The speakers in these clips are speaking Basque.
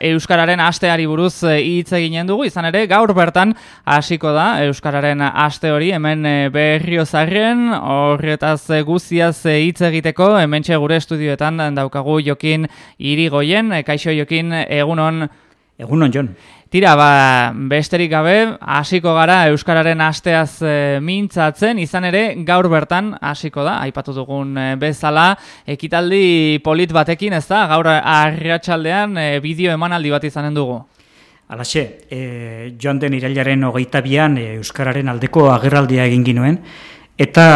Euskararen asteari buruz eh, hitz eginen dugu, izan ere gaur bertan hasiko da Euskararen aste hori hemen eh, berriozarren, horretaz eh, guziaz hitz egiteko, hemen gure estudioetan daukagu jokin irigoien, kaixo jokin egunon. Egunon, Jon. Tira, ba, besterik gabe, hasiko gara Euskararen asteaz e, mintzatzen, izan ere gaur bertan hasiko da, aipatu dugun e, bezala, ekitaldi polit batekin, ez da, gaur arriatxaldean e, bideo emanaldi bat izanen dugu. Alaxe, e, joan den irailaren hogeita bian Euskararen aldeko agerraldia egin ginuen, eta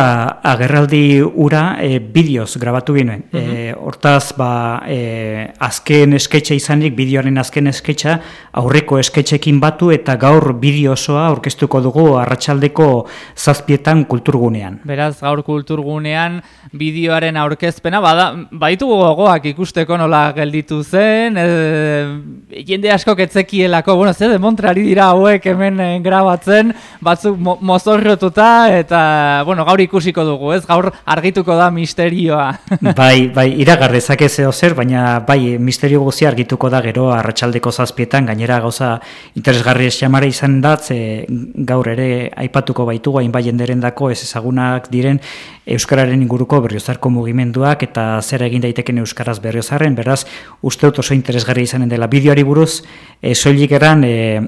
agerraldi ura e, bideoz grabatu ginen. Mm hortaz, ba, e, azken esketxa izanik, bideoaren azken esketxa, aurreko esketxekin batu eta gaur bideo osoa aurkeztuko dugu arratsaldeko zazpietan kulturgunean. Beraz, gaur kulturgunean bideoaren aurkezpena, bada, baitu gogoak ikusteko nola gelditu zen, e, jende asko ketzekielako, bueno, ze demontrari dira hauek hemen grabatzen, batzuk mo mozorrotuta, eta, bueno, bueno, gaur ikusiko dugu, ez? Gaur argituko da misterioa. bai, bai, iragarrezak ez zer, baina bai, misterio guzia argituko da gero arratsaldeko zazpietan, gainera gauza interesgarri ez izan da, ze gaur ere aipatuko baitugu, hain bai dako ez ezagunak diren Euskararen inguruko berriozarko mugimenduak eta zer egin daiteken Euskaraz berriozarren, beraz, uste dut oso interesgarri izanen dela bideoari buruz, e, soilik eran, e,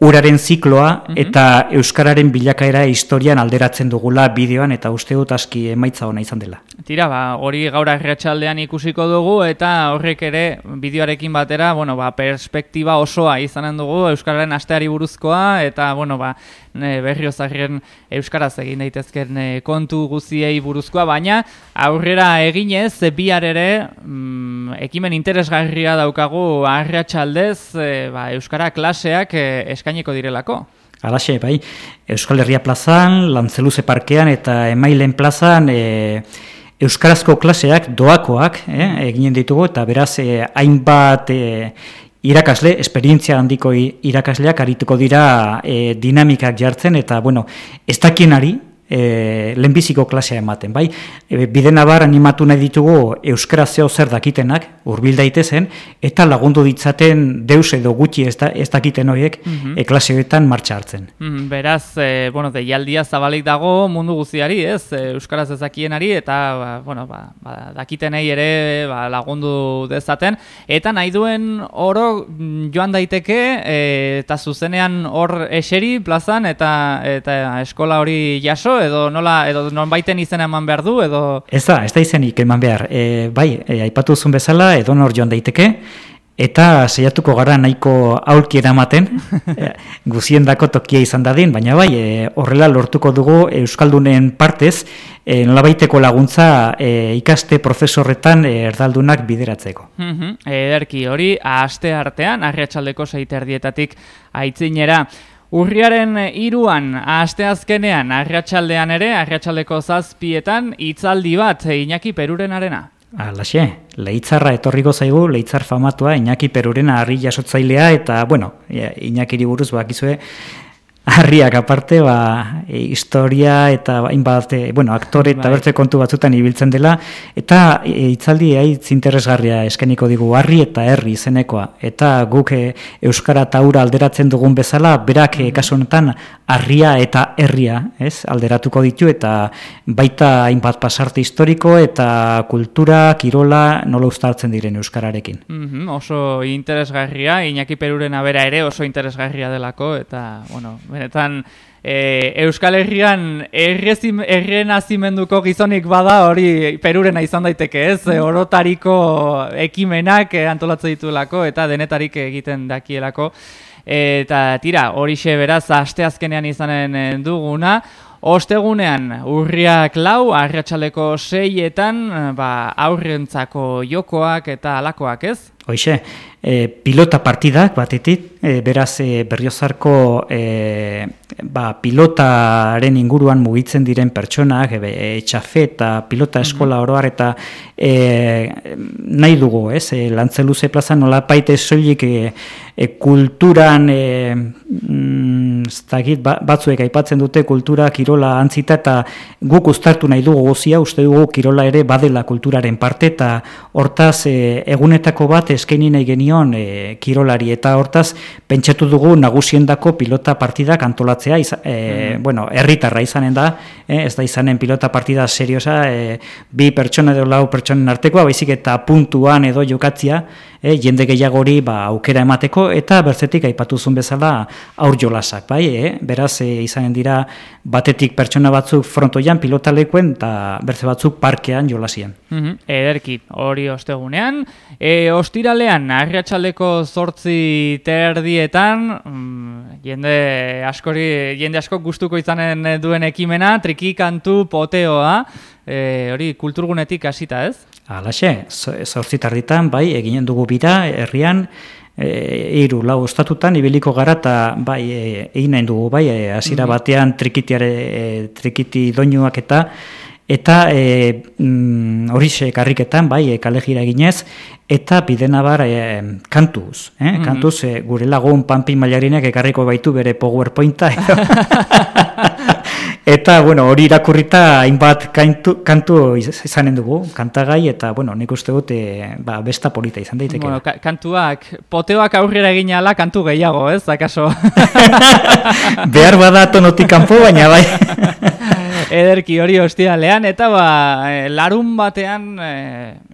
uraren zikloa mhm. eta euskararen bilakaera historian alderatzen dugula bideoan eta uste dut aski emaitza ona izan dela. Tira, ba, hori gaur arratsaldean ikusiko dugu eta horrek ere bideoarekin batera, bueno, ba, perspektiba osoa izanen dugu euskararen asteari buruzkoa eta bueno, ba, berriozarren euskaraz egin daitezken kontu guziei buruzkoa, baina aurrera eginez bihar ere mm, ekimen interesgarria daukagu arratsaldez, e, ba, euskara klaseak e, eskainiko direlako. Alaxe, bai, Euskal Herria plazan, Lantzeluze parkean eta Emailen plazan e, Euskarazko klaseak doakoak eh, eginen ditugu eta beraz eh, hainbat eh, irakasle, esperientzia handiko irakasleak arituko dira eh, dinamikak jartzen eta bueno, ez dakienari, e, lehenbiziko klasea ematen, bai? E, bide nabar animatu nahi ditugu Euskara zeo zer dakitenak, urbil daitezen, eta lagundu ditzaten deus edo gutxi ez, da, ez dakiten horiek mm -hmm. e, klaseoetan martxa hartzen. Mhm, beraz, e, bueno, deialdia zabalik dago mundu guztiari, ez? E, Euskaraz ezakienari, eta, ba, bueno, ba, ba, dakitenei ere ba, lagundu dezaten, eta nahi duen oro joan daiteke, e, eta zuzenean hor eseri plazan, eta, eta eskola hori jaso, edo nola edo non baiten izena eman behar du edo Ez da, ez da izenik eman behar. E, bai, e, aipatu zuen bezala edo nor joan daiteke eta saiatuko gara nahiko aulki eramaten e, guziendako tokia izan dadin, baina bai, e, horrela lortuko dugu euskaldunen partez e, nolabaiteko laguntza e, ikaste profesorretan e, erdaldunak bideratzeko. Mhm, ederki, hori aste artean, arriatxaldeko seiterdietatik aitzinera. Urriaren iruan, asteazkenean, arratsaldean ere, arratsaldeko zazpietan, itzaldi bat, Iñaki Peruren arena. Alaxe, leitzarra etorriko zaigu, leitzar famatua, Iñaki Perurena harri jasotzailea, eta, bueno, Iñaki buruz bakizue, harriak aparte, ba, e, historia eta hainbat, e, bueno, aktore eta bai. bertze kontu batzutan ibiltzen dela, eta e, itzaldi haitz interesgarria eskeniko digu harri eta herri izenekoa. Eta guk e, Euskara taura alderatzen dugun bezala, berak mm -hmm. kasu honetan harria eta herria ez, alderatuko ditu, eta baita hainbat pasarte historiko eta kultura, kirola, nola ustartzen diren Euskararekin. Mm oso interesgarria, Iñaki Peruren abera ere oso interesgarria delako, eta, bueno, benetan e, Euskal Herrian errezim, errenazimenduko gizonik bada hori perurena izan daiteke ez, e, orotariko ekimenak e, antolatzen ditulako eta denetarik egiten dakielako. Eta tira, hori beraz asteazkenean izanen e, duguna, Ostegunean, urriak lau, arratsaleko seietan, ba, aurrentzako jokoak eta alakoak ez? Hoxe, e, pilota partidak batetik, e, beraz e, berriozarko e, ba, pilotaren inguruan mugitzen diren pertsonak, e, etxafe eta pilota mhm. eskola oroar eta e, nahi dugu, ez? E, lantzeluze plaza nola paite soilik e, e, kulturan e, mm, zagit, ba, batzuek aipatzen dute kultura, kirola, antzita, eta guk ustartu nahi dugu guzia, uste dugu kirola ere badela kulturaren parte, eta hortaz e, egunetako bat eskaini nahi genion e, kirolari, eta hortaz pentsatu dugu nagusiendako pilota partidak antolatzea, iza, e, bueno, erritarra izanen da, e, ez da izanen pilota partida seriosa, e, bi pertsona edo lau pertsonen artekoa, baizik eta puntuan edo jokatzia, e, jende gehiagori ba, aukera emateko, eta berzetik aipatu zuen bezala aur jolasak, bai, e, beraz e, izanen dira batetik pertsona batzuk frontoian pilotalekuen, eta berze batzuk parkean jolasien. Mm Ederki, hori ostegunean. E, ostiralean, arriatxaldeko zortzi terdietan, mm, jende askori, jende asko gustuko izanen duen ekimena, triki kantu poteoa, e, hori kulturgunetik hasita ez? Alaxe, zortzi tarditan, bai, eginen dugu bira, herrian, e, iru, lau ostatutan, ibiliko gara, eta bai, e, egin nahi dugu, bai, e, azira mhm. batean trikitiare, e, trikiti doinuak eta, eta e, mm, horixe karriketan, bai, e, kale eginez, eta bidena bar e, kantuz, eh? Mm kantuz, e, gure lagun panpin mailarinek ekarriko baitu bere powerpointa, Eta, bueno, hori irakurrita hainbat kantu, kantu izanen dugu, kantagai, eta, bueno, nik uste dut, e, ba, besta polita izan daiteke. Bueno, kantuak, poteoak aurrera egin ala, kantu gehiago, ez, akaso? Behar bada tonotik kanpo, baina bai. Ederki hori hostia lehan, eta ba, e, larun batean, e,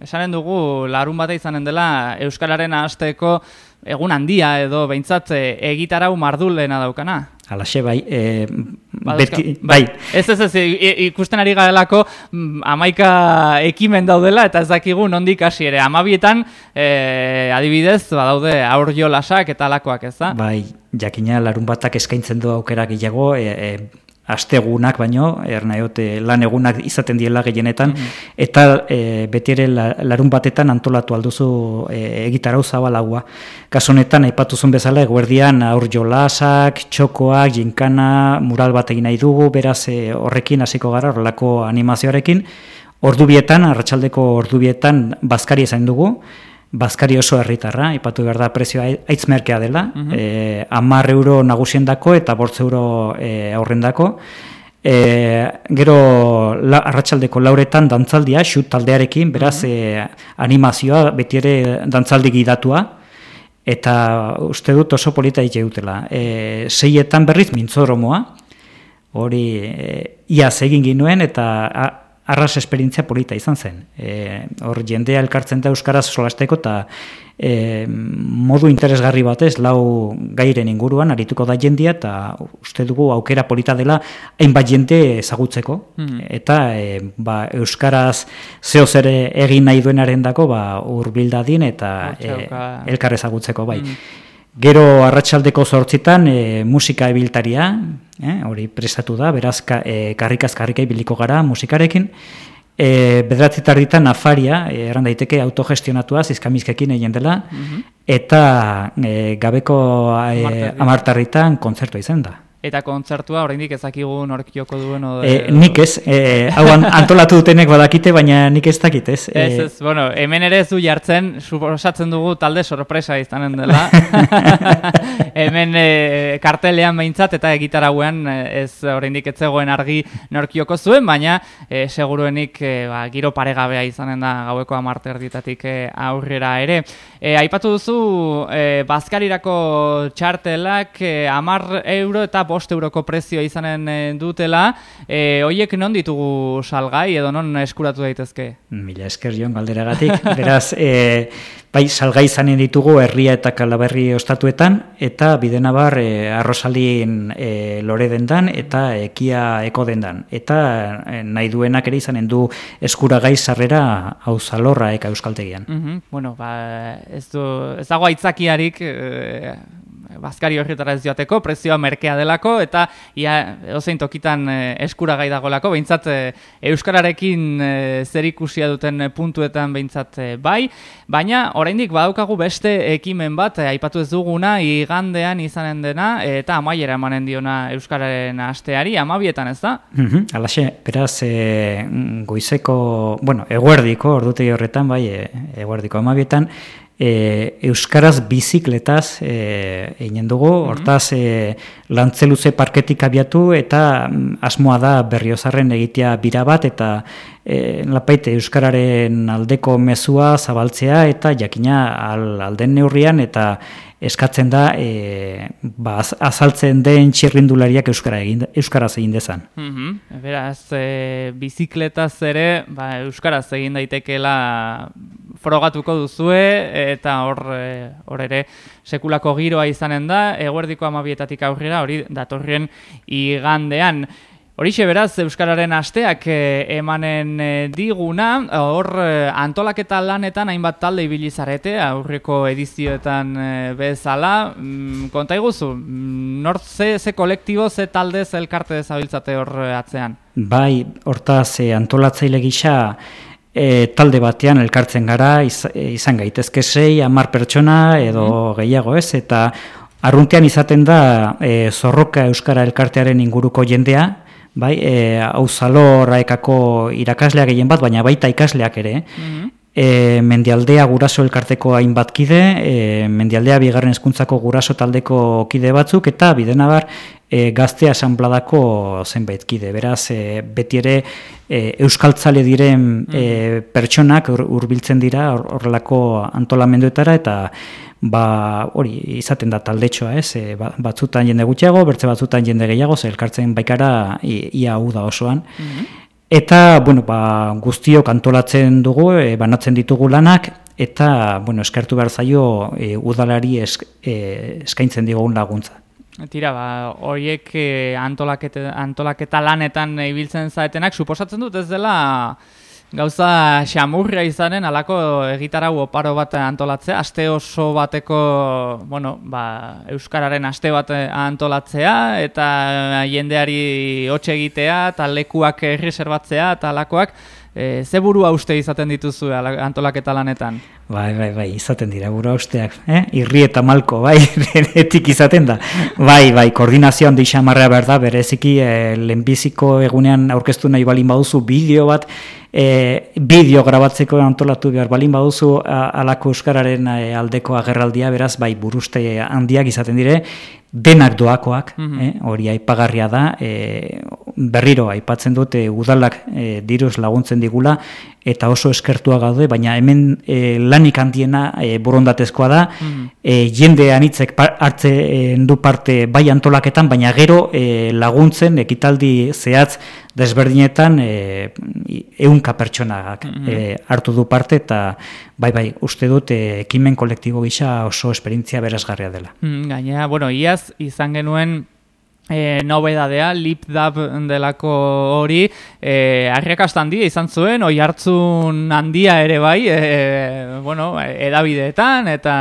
esanen dugu, larun bate izanen dela, Euskararen hasteko egun handia edo behintzat e, egitarau mardulena daukana. Alaxe bai, e, beti, bai. Ez ez ez, ikusten ari garelako mm, amaika ekimen daudela eta ez dakigu nondik hasi ere. Amabietan, e, adibidez, badaude aur jolasak eta alakoak ez da? Bai, jakina larun batak eskaintzen du aukera gehiago, e, e, astegunak baino, ernaiote lan egunak izaten diela gehienetan, mhm. eta e, beti ere larun batetan antolatu alduzu e, egitarau zabalagoa. Kasunetan, aipatuzun bezala, eguerdian aur jolasak, txokoak, jinkana, mural bat egin nahi dugu, beraz e, horrekin hasiko gara, horrelako animazioarekin, ordubietan, arratsaldeko ordubietan, bazkari ezain dugu, Bazkari oso herritarra, ipatu behar da prezioa aitz merkea dela, mm -hmm. euro nagusiendako eta bortz euro e, aurrendako. E, gero la, arratsaldeko lauretan dantzaldia, xut taldearekin, beraz mm animazioa beti ere dantzaldi gidatua, eta uste dut oso polita ite dutela. E, seietan berriz mintzoromoa, hori e, iaz egin ginuen, eta arras esperientzia polita izan zen. E, hor jendea elkartzen da Euskaraz solasteko eta e, modu interesgarri batez lau gairen inguruan arituko da jendia eta uste dugu aukera polita dela hainbat jende ezagutzeko. Hmm. Eta e, ba, Euskaraz zehoz ere egin nahi duenaren dako ba, urbildadin eta e, elkar ezagutzeko bai. Hmm. Gero arratsaldeko zortzitan e, musika ebiltaria, e, hori prestatu da, beraz ka, e, karrikaz karrika ibiliko gara musikarekin. E, Bedratzitar ditan afaria, e, erran daiteke autogestionatua, zizkamizkekin egin dela, mhm. eta e, gabeko e, amartarritan kontzertua izan da. Eta kontzertua oraindik ezakigu nork joko duen o e, nik ez, e, hau antolatu dutenek badakite, baina nik ez dakit, ez? Ez, ez, bueno, hemen ere ez du jartzen, suposatzen dugu talde sorpresa izanen dela. hemen e, kartelean behintzat eta egitarauean ez oraindik ez zegoen argi nork joko zuen, baina e, seguruenik e, ba, giro paregabea izanen da gaueko amarte erditatik e, aurrera ere. E, aipatu duzu, e, bazkarirako txartelak e, amar euro eta bost euroko prezioa izanen eh, dutela, e, eh, oiek non ditugu salgai edo non eskuratu daitezke? Mila esker joan galderagatik, beraz, e, bai salgai izanen ditugu herria eta kalaberri ostatuetan, eta bidenabar e, arrosalin e, lore dendan eta ekia eko dendan. Eta nahi duenak ere izanen du eskuragai sarrera hau zalorra eka euskaltegian. Mm Bueno, ba, ez, du, ez dago aitzakiarik bazkari horretara ez joateko, prezioa merkea delako, eta ia, ozein tokitan e, eskuragai dagolako, behintzat e, Euskararekin e, zer ikusia duten puntuetan behintzat e, bai, baina oraindik badaukagu beste ekimen bat, aipatu ez duguna, igandean izanen dena, eta amaiera emanen diona Euskararen asteari, amabietan ez da? Mm -hmm, alaxe, beraz, e, goizeko, bueno, eguerdiko, ordutegi horretan, bai, e, eguerdiko amabietan, e, Euskaraz bizikletaz e, egin dugu, mhm. hortaz e, lantzeluze parketik abiatu eta mm, asmoa da berriozarren egitea bira bat eta e, lapaite Euskararen aldeko mezua zabaltzea eta jakina al, alden neurrian eta eskatzen da e, ba, azaltzen den txirrindulariak euskara egin, euskaraz egin dezan. Mm -hmm. Beraz, e, bizikletaz ere ba, euskaraz egin daitekeela frogatuko duzue eta hor e, hor ere sekulako giroa izanen da, eguerdiko amabietatik aurrera hori datorrien igandean. Horixe beraz, Euskararen asteak eh, emanen eh, diguna, hor eh, antolaketa lanetan hainbat talde ibilizarete, aurreko edizioetan bezala. Mm, konta iguzu, mm, nort ze, ze kolektibo, ze talde, ze elkarte dezabiltzate hor atzean? Bai, hortaz antolatzaile gisa talde batean elkartzen gara, izan gaitezke sei, amar pertsona edo mm gehiago ez, eta arruntean izaten da zorroka Euskara elkartearen inguruko jendea, bai, e, auzalo raekako irakasleak gehien bat, baina baita ikasleak ere, mm e, mendialdea guraso elkarteko hainbat kide, e, mendialdea bigarren eskuntzako guraso taldeko kide batzuk, eta bidena bar, e, gazte asanbladako zenbait kide. Beraz, e, beti ere e, euskaltzale diren e, pertsonak hurbiltzen dira horrelako antolamenduetara, eta ba hori izaten da taldetxoa, ez? E, ba, batzutan jende gutxiago, bertze batzutan jende gehiago, ze elkartzen baikara ia u da osoan. Mhm. Eta, bueno, ba, guztiok antolatzen dugu, e, banatzen ditugu lanak, eta, bueno, eskertu behar zaio e, udalari esk, e, eskaintzen digun laguntza. Tira, ba, horiek antolaketa, antolaketa lanetan ibiltzen zaetenak, suposatzen dut ez dela gauza xamurria izanen alako egitarau oparo bat antolatzea, aste oso bateko, bueno, ba, euskararen aste bat antolatzea eta jendeari hotxe egitea eta lekuak erreserbatzea eta alakoak e, ze burua uste izaten dituzu antolaketa lanetan? Bai, bai, bai, izaten dira burua usteak, eh? irri eta malko, bai, etik izaten da. Bai, bai, koordinazioan handi xamarrea behar da, bereziki eh, lehenbiziko egunean aurkeztu nahi balin baduzu bideo bat, e, bideo grabatzeko antolatu behar balin baduzu alako euskararen e, aldeko agerraldia beraz bai buruste handiak izaten dire denak doakoak mhm. eh, hori aipagarria da e, berriro aipatzen dute udalak e, diruz laguntzen digula eta oso eskertua gaude baina hemen e, lanik handiena e, borondatezkoa da. Mm. Jende anitzek hartzen du parte bai antolaketan baina gero e, laguntzen ekitaldi zehatz desberdinetan e, eunka pertsonak mm hartu du parte eta bai bai uste dut e, ekimen kolektibo gisa oso esperientzia berazgarria dela. Mm, gainera, bueno, iaz izan genuen e, nobedadea, lipdab delako hori, e, handia izan zuen, oi hartzun handia ere bai, e, bueno, edabideetan eta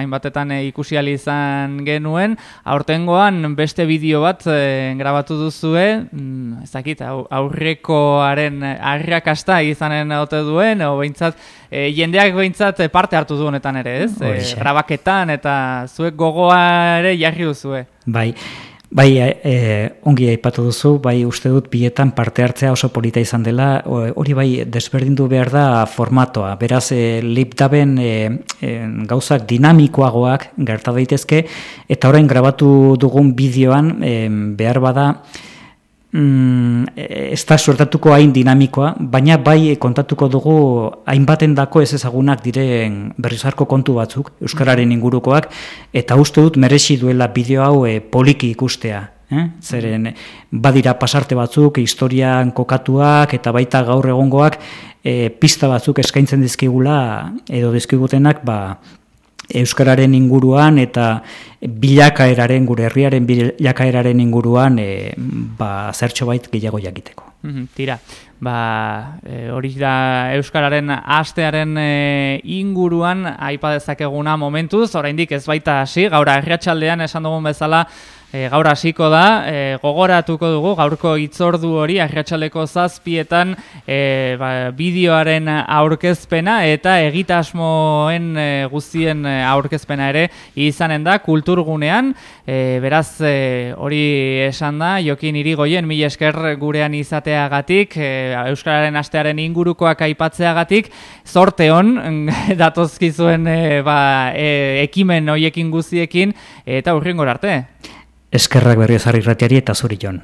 hainbatetan e, ikusiali izan genuen, aurtengoan beste bideo bat e, grabatu duzue, mm, ez dakit, aurrekoaren harriakasta izanen ote duen, o behintzat, e, jendeak behintzat parte hartu du honetan ere, ez? E, grabaketan eta zuek gogoa ere jarri duzue. Bai, Bai, e, ongi aipatu duzu, bai uste dut bietan parte hartzea oso polita izan dela, hori bai desberdindu behar da formatoa, beraz e, lipdaben e, gauzak dinamikoagoak gerta daitezke, eta orain grabatu dugun bideoan e, behar bada, mm, ez da suertatuko hain dinamikoa, baina bai kontatuko dugu hainbaten dako ez ezagunak diren berrizarko kontu batzuk, Euskararen ingurukoak, eta uste dut merezi duela bideo hau e, poliki ikustea. Eh? Zeren badira pasarte batzuk, historian kokatuak eta baita gaur egongoak e, pista batzuk eskaintzen dizkigula edo dizkigutenak ba, euskararen inguruan eta bilakaeraren gure herriaren bilakaeraren inguruan e, ba zertxo bait gehiago jakiteko. Mhm, tira, ba, e, hori da euskararen astearen e, inguruan aipa dezakeguna momentuz, oraindik ez baita hasi, gaur herriatsaldean esan dugun bezala e, gaur hasiko da, e, gogoratuko dugu, gaurko itzordu hori, arratsaleko zazpietan e, ba, bideoaren aurkezpena eta egitasmoen e, guztien aurkezpena ere izanen da kulturgunean, e, beraz hori esan da, jokin irigoien, mil esker gurean izateagatik, e, Euskararen astearen ingurukoak aipatzeagatik, zorte hon, datozkizuen e, ba, e, ekimen hoiekin guztiekin, eta urriengor arte. Eskerrak berriozarri ratiari eta zuri jon.